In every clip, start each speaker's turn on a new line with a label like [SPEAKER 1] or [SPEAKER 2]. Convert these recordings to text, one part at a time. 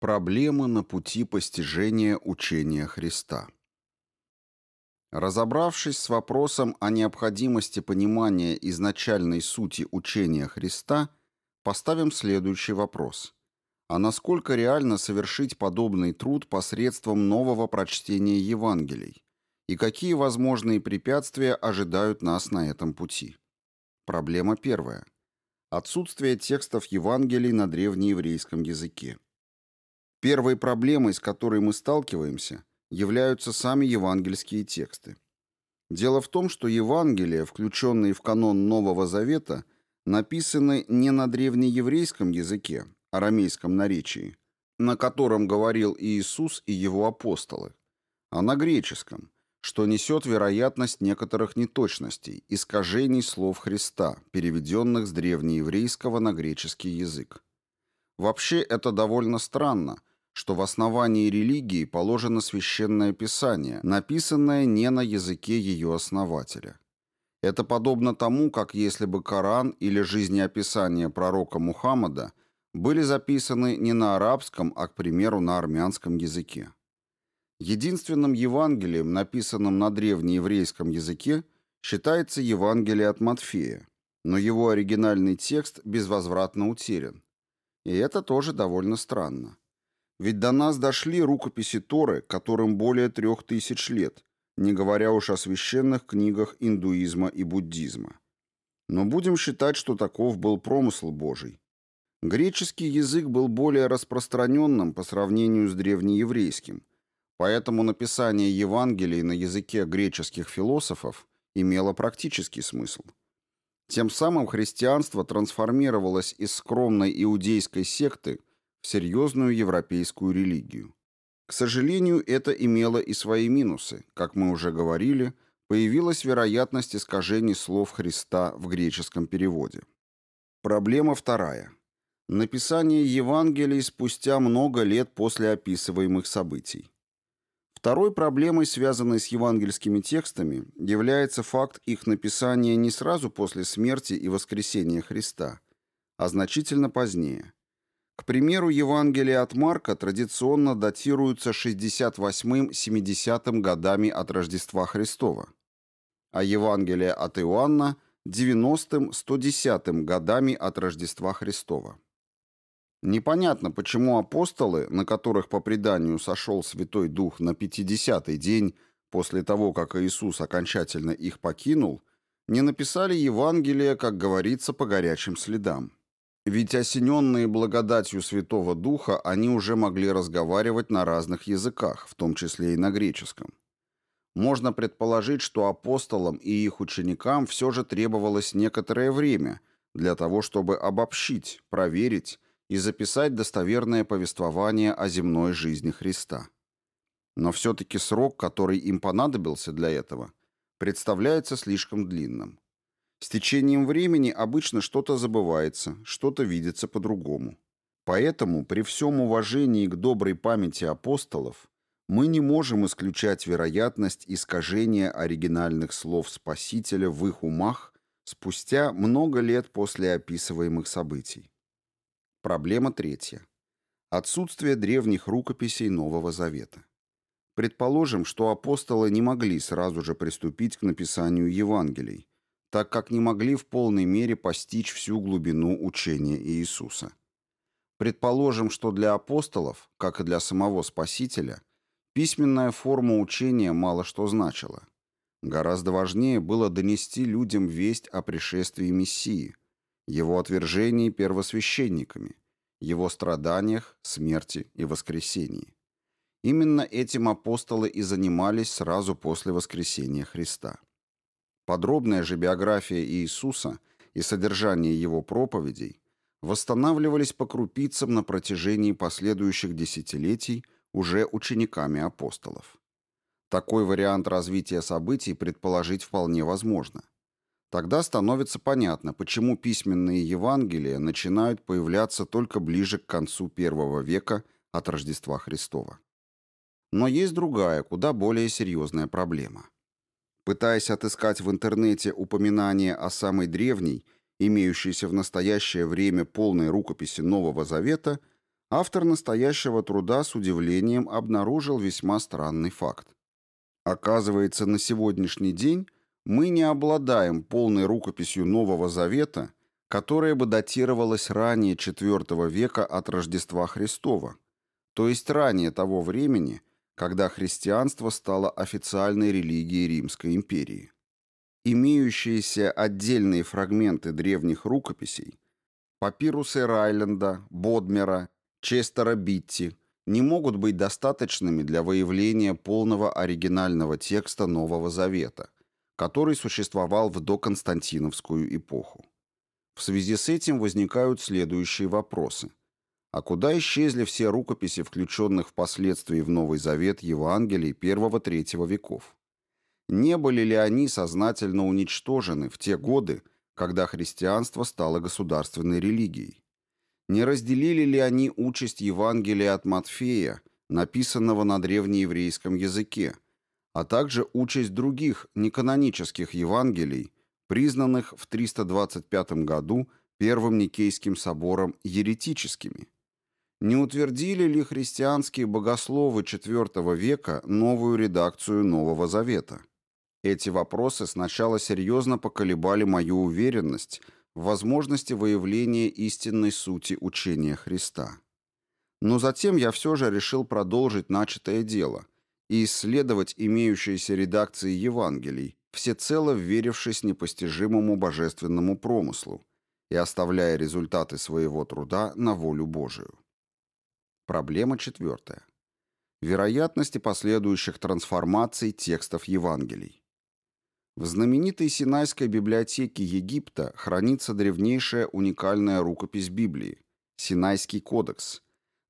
[SPEAKER 1] Проблемы на пути постижения учения Христа. Разобравшись с вопросом о необходимости понимания изначальной сути учения Христа, поставим следующий вопрос. А насколько реально совершить подобный труд посредством нового прочтения Евангелий? И какие возможные препятствия ожидают нас на этом пути? Проблема первая. Отсутствие текстов Евангелий на древнееврейском языке. Первой проблемой, с которой мы сталкиваемся, являются сами евангельские тексты. Дело в том, что Евангелия, включенные в канон Нового Завета, написаны не на древнееврейском языке, арамейском наречии, на котором говорил Иисус и его апостолы, а на греческом, что несет вероятность некоторых неточностей, искажений слов Христа, переведенных с древнееврейского на греческий язык. Вообще это довольно странно, что в основании религии положено священное писание, написанное не на языке ее основателя. Это подобно тому, как если бы Коран или жизнеописание пророка Мухаммада были записаны не на арабском, а, к примеру, на армянском языке. Единственным Евангелием, написанным на древнееврейском языке, считается Евангелие от Матфея, но его оригинальный текст безвозвратно утерян. И это тоже довольно странно. Ведь до нас дошли рукописи Торы, которым более трех тысяч лет, не говоря уж о священных книгах индуизма и буддизма. Но будем считать, что таков был промысл Божий. Греческий язык был более распространенным по сравнению с древнееврейским, поэтому написание Евангелий на языке греческих философов имело практический смысл. Тем самым христианство трансформировалось из скромной иудейской секты в серьезную европейскую религию. К сожалению, это имело и свои минусы. Как мы уже говорили, появилась вероятность искажений слов Христа в греческом переводе. Проблема вторая. Написание Евангелий спустя много лет после описываемых событий. Второй проблемой, связанной с евангельскими текстами, является факт их написания не сразу после смерти и воскресения Христа, а значительно позднее – к примеру, Евангелие от Марка традиционно датируются 68-70 годами от Рождества Христова, а Евангелие от Иоанна – 90-110 годами от Рождества Христова. Непонятно, почему апостолы, на которых по преданию сошел Святой Дух на 50-й день после того, как Иисус окончательно их покинул, не написали Евангелие, как говорится, по горячим следам. Ведь осененные благодатью Святого Духа они уже могли разговаривать на разных языках, в том числе и на греческом. Можно предположить, что апостолам и их ученикам все же требовалось некоторое время для того, чтобы обобщить, проверить и записать достоверное повествование о земной жизни Христа. Но все-таки срок, который им понадобился для этого, представляется слишком длинным. С течением времени обычно что-то забывается, что-то видится по-другому. Поэтому при всем уважении к доброй памяти апостолов мы не можем исключать вероятность искажения оригинальных слов Спасителя в их умах спустя много лет после описываемых событий. Проблема третья. Отсутствие древних рукописей Нового Завета. Предположим, что апостолы не могли сразу же приступить к написанию Евангелий, так как не могли в полной мере постичь всю глубину учения Иисуса. Предположим, что для апостолов, как и для самого Спасителя, письменная форма учения мало что значила. Гораздо важнее было донести людям весть о пришествии Мессии, его отвержении первосвященниками, его страданиях, смерти и воскресении. Именно этим апостолы и занимались сразу после воскресения Христа. Подробная же биография Иисуса и содержание его проповедей восстанавливались по крупицам на протяжении последующих десятилетий уже учениками апостолов. Такой вариант развития событий предположить вполне возможно. Тогда становится понятно, почему письменные Евангелия начинают появляться только ближе к концу первого века от Рождества Христова. Но есть другая, куда более серьезная проблема – Пытаясь отыскать в интернете упоминание о самой древней, имеющейся в настоящее время полной рукописи Нового Завета, автор настоящего труда с удивлением обнаружил весьма странный факт. Оказывается, на сегодняшний день мы не обладаем полной рукописью Нового Завета, которая бы датировалась ранее IV века от Рождества Христова, то есть ранее того времени, когда христианство стало официальной религией Римской империи. Имеющиеся отдельные фрагменты древних рукописей, папирусы Райленда, Бодмера, Честера Битти, не могут быть достаточными для выявления полного оригинального текста Нового Завета, который существовал в доконстантиновскую эпоху. В связи с этим возникают следующие вопросы. А куда исчезли все рукописи, включенных впоследствии в Новый Завет Евангелий первого-третьего веков? Не были ли они сознательно уничтожены в те годы, когда христианство стало государственной религией? Не разделили ли они участь Евангелия от Матфея, написанного на древнееврейском языке, а также участь других неканонических Евангелий, признанных в 325 году Первым Никейским собором еретическими? Не утвердили ли христианские богословы IV века новую редакцию Нового Завета? Эти вопросы сначала серьезно поколебали мою уверенность – в возможности выявления истинной сути учения Христа. Но затем я все же решил продолжить начатое дело и исследовать имеющиеся редакции Евангелий, всецело верившись непостижимому божественному промыслу и оставляя результаты своего труда на волю Божию. Проблема четвертая. Вероятности последующих трансформаций текстов Евангелий. В знаменитой Синайской библиотеке Египта хранится древнейшая уникальная рукопись Библии – Синайский кодекс,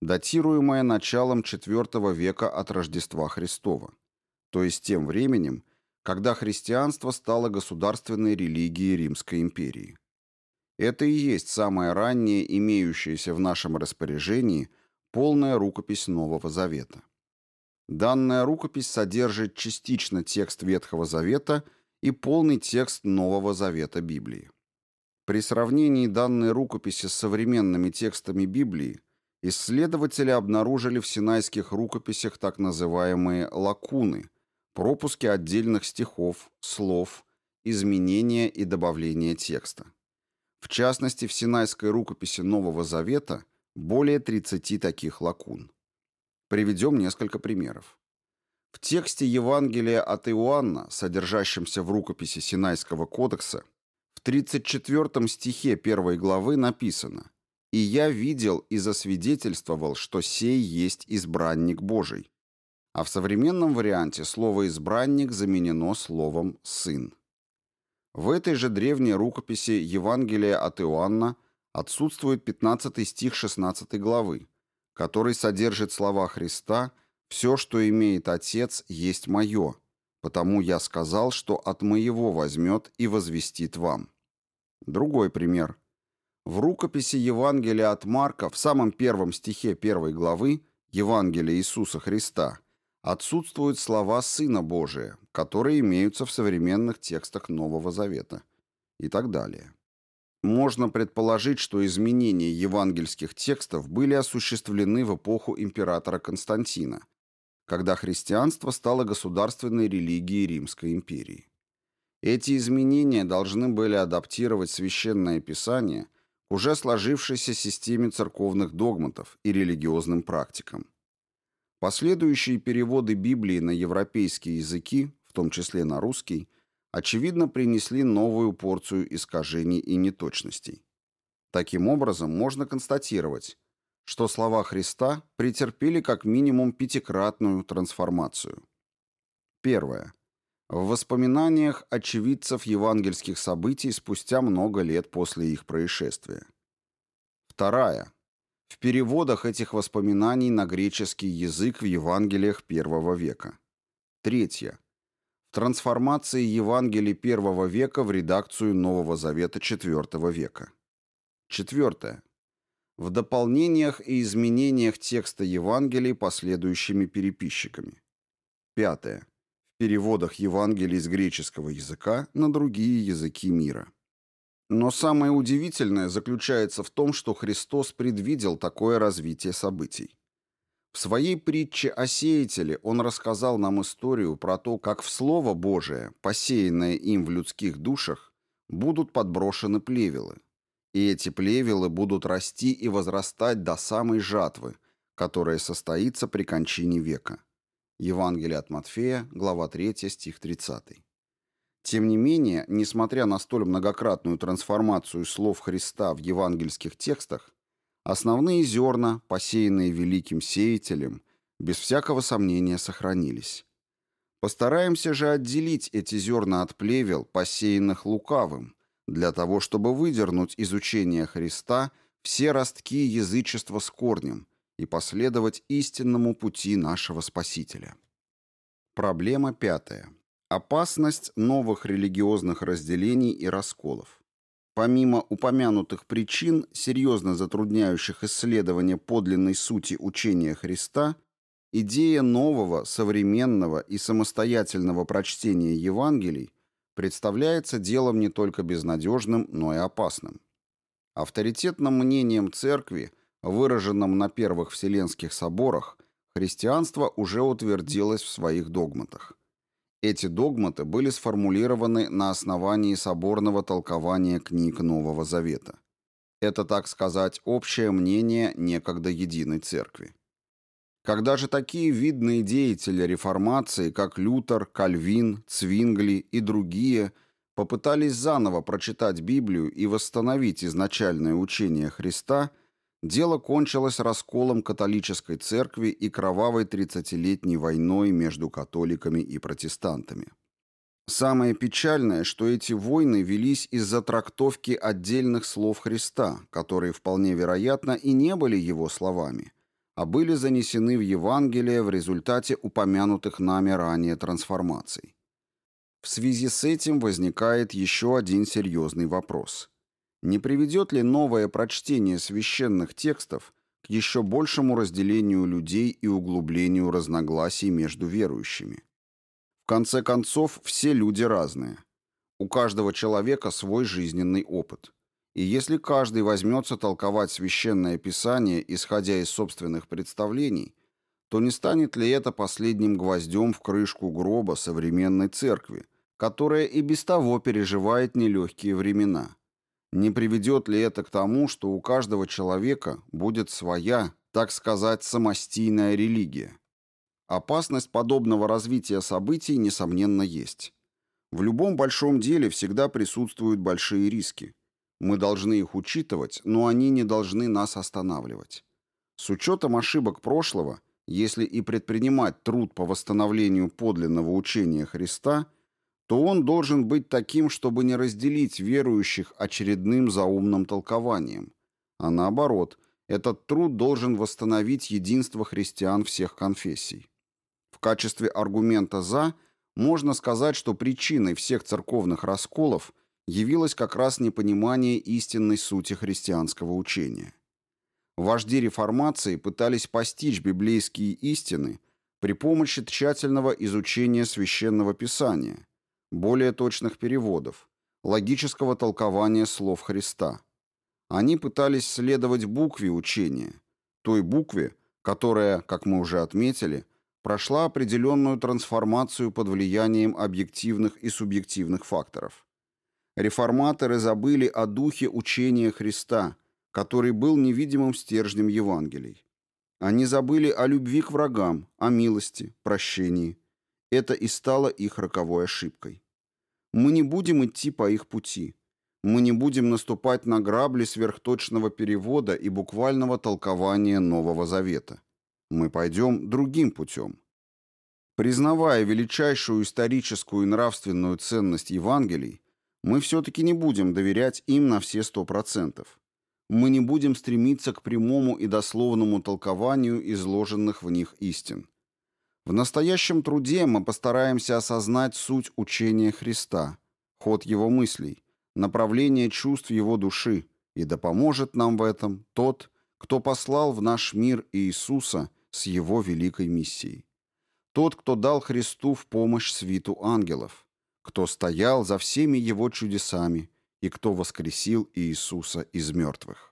[SPEAKER 1] датируемая началом IV века от Рождества Христова, то есть тем временем, когда христианство стало государственной религией Римской империи. Это и есть самая ранняя имеющаяся в нашем распоряжении полная рукопись Нового Завета. Данная рукопись содержит частично текст Ветхого Завета – и полный текст Нового Завета Библии. При сравнении данной рукописи с современными текстами Библии исследователи обнаружили в синайских рукописях так называемые лакуны, пропуски отдельных стихов, слов, изменения и добавления текста. В частности, в синайской рукописи Нового Завета более 30 таких лакун. Приведем несколько примеров. В тексте Евангелия от Иоанна, содержащемся в рукописи Синайского кодекса, в 34 стихе первой главы написано «И я видел и засвидетельствовал, что сей есть избранник Божий». А в современном варианте слово «избранник» заменено словом «сын». В этой же древней рукописи Евангелия от Иоанна отсутствует 15 стих 16 главы, который содержит слова Христа – все, что имеет Отец, есть мое, потому я сказал, что от моего возьмет и возвестит вам». Другой пример. В рукописи Евангелия от Марка в самом первом стихе первой главы Евангелия Иисуса Христа отсутствуют слова Сына Божия, которые имеются в современных текстах Нового Завета и так далее. Можно предположить, что изменения евангельских текстов были осуществлены в эпоху императора Константина, когда христианство стало государственной религией Римской империи. Эти изменения должны были адаптировать священное писание к уже сложившейся системе церковных догматов и религиозным практикам. Последующие переводы Библии на европейские языки, в том числе на русский, очевидно принесли новую порцию искажений и неточностей. Таким образом, можно констатировать, что слова Христа претерпели как минимум пятикратную трансформацию. Первое. В воспоминаниях очевидцев евангельских событий спустя много лет после их происшествия. Вторая. В переводах этих воспоминаний на греческий язык в Евангелиях первого века. Третье. Трансформации Евангелий первого века в редакцию Нового Завета IV века. Четвертое в дополнениях и изменениях текста Евангелий последующими переписчиками. Пятое. В переводах Евангелий с греческого языка на другие языки мира. Но самое удивительное заключается в том, что Христос предвидел такое развитие событий. В своей притче о сеятеле он рассказал нам историю про то, как в Слово Божие, посеянное им в людских душах, будут подброшены плевелы. И эти плевелы будут расти и возрастать до самой жатвы, которая состоится при кончине века. Евангелие от Матфея, глава 3, стих 30. Тем не менее, несмотря на столь многократную трансформацию слов Христа в евангельских текстах, Основные зерна, посеянные великим сеятелем, без всякого сомнения сохранились. Постараемся же отделить эти зерна от плевел, посеянных лукавым, для того, чтобы выдернуть из учения Христа все ростки язычества с корнем и последовать истинному пути нашего Спасителя. Проблема пятая. Опасность новых религиозных разделений и расколов. Помимо упомянутых причин, серьезно затрудняющих исследование подлинной сути учения Христа, идея нового, современного и самостоятельного прочтения Евангелий представляется делом не только безнадежным, но и опасным. Авторитетным мнением Церкви, выраженным на первых Вселенских соборах, христианство уже утвердилось в своих догматах. Эти догматы были сформулированы на основании соборного толкования книг Нового Завета. Это, так сказать, общее мнение некогда единой церкви. Когда же такие видные деятели реформации, как Лютер, Кальвин, Цвингли и другие, попытались заново прочитать Библию и восстановить изначальное учение Христа – Дело кончилось расколом католической церкви и кровавой тридцатилетней войной между католиками и протестантами. Самое печальное, что эти войны велись из-за трактовки отдельных слов Христа, которые вполне вероятно и не были его словами, а были занесены в Евангелие в результате упомянутых нами ранее трансформаций. В связи с этим возникает еще один серьезный вопрос – не приведет ли новое прочтение священных текстов к еще большему разделению людей и углублению разногласий между верующими? В конце концов, все люди разные. У каждого человека свой жизненный опыт. И если каждый возьмется толковать священное писание, исходя из собственных представлений, то не станет ли это последним гвоздем в крышку гроба современной церкви, которая и без того переживает нелегкие времена? Не приведет ли это к тому, что у каждого человека будет своя, так сказать, самостийная религия? Опасность подобного развития событий, несомненно, есть. В любом большом деле всегда присутствуют большие риски. Мы должны их учитывать, но они не должны нас останавливать. С учетом ошибок прошлого, если и предпринимать труд по восстановлению подлинного учения Христа – то он должен быть таким, чтобы не разделить верующих очередным заумным толкованием. А наоборот, этот труд должен восстановить единство христиан всех конфессий. В качестве аргумента «за» можно сказать, что причиной всех церковных расколов явилось как раз непонимание истинной сути христианского учения. Вожди реформации пытались постичь библейские истины при помощи тщательного изучения священного писания, более точных переводов, логического толкования слов Христа. Они пытались следовать букве учения, той букве, которая, как мы уже отметили, прошла определенную трансформацию под влиянием объективных и субъективных факторов. Реформаторы забыли о духе учения Христа, который был невидимым стержнем Евангелий. Они забыли о любви к врагам, о милости, прощении – это и стало их роковой ошибкой. Мы не будем идти по их пути. Мы не будем наступать на грабли сверхточного перевода и буквального толкования Нового Завета. Мы пойдем другим путем. Признавая величайшую историческую и нравственную ценность Евангелий, мы все-таки не будем доверять им на все сто процентов. Мы не будем стремиться к прямому и дословному толкованию изложенных в них истин. В настоящем труде мы постараемся осознать суть учения Христа, ход его мыслей, направление чувств его души, и да поможет нам в этом тот, кто послал в наш мир Иисуса с его великой миссией. Тот, кто дал Христу в помощь свиту ангелов, кто стоял за всеми его чудесами и кто воскресил Иисуса из мертвых.